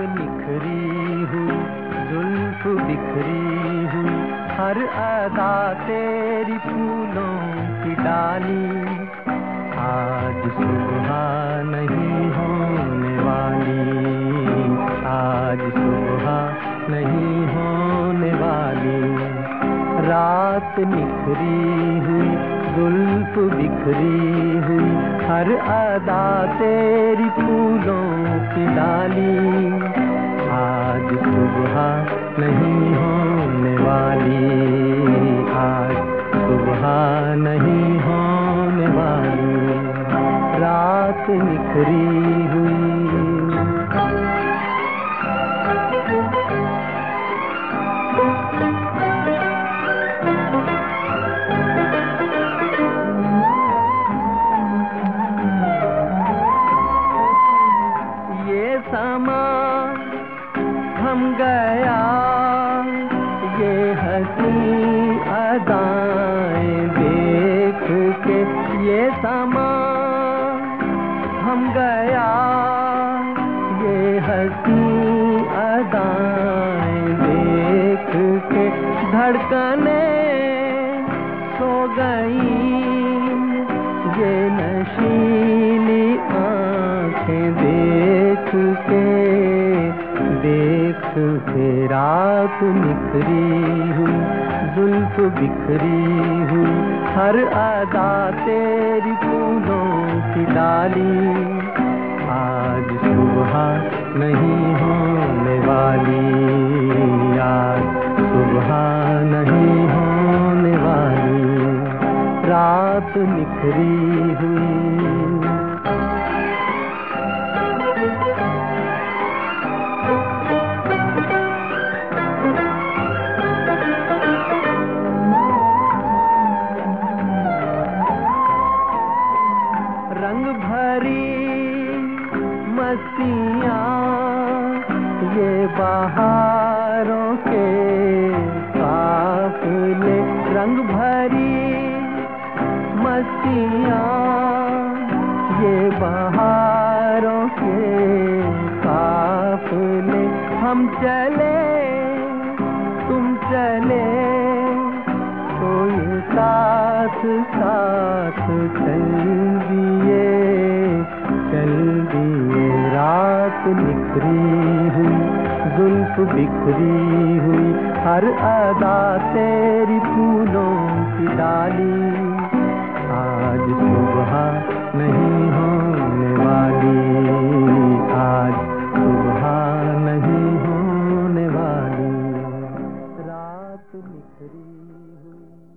निखरी हुई जुल्फ बिखरी हुई हर अदा तेरी फूलों की डाली। आज सुबह नहीं होने वाली, आज सुबह नहीं होने वाली। रात निखरी हुई जुल्फ बिखरी हुई, हर अदा तेरी फूलों की डाली। आज सुबह नहीं होने वाली, आज सुबह नहीं होने वाली। रात निखरी हुई ये समा हम गया। ये हसी अदान देख के धड़कने के रात निखरी हुई, जुल्फ बिखरी हुई, हर अदा तेरी फूलों की डाली। आज सुबह नहीं होने वाली, आज सुबह नहीं होने वाली। रात निखरी हुई। रंग भरी मस्तियाँ ये बहारों के काफिले। रंग भरी मस्तियाँ ये बहारों के काफिले। हम चले, तुम चले ये साथ साथ चल बिखरी हुई, जुल्फ बिखरी हुई, हर अदा तेरी फूलों की डाली। आज सुबह नहीं होने वाली, आज सुबह नहीं होने वाली। रात बिखरी हुई।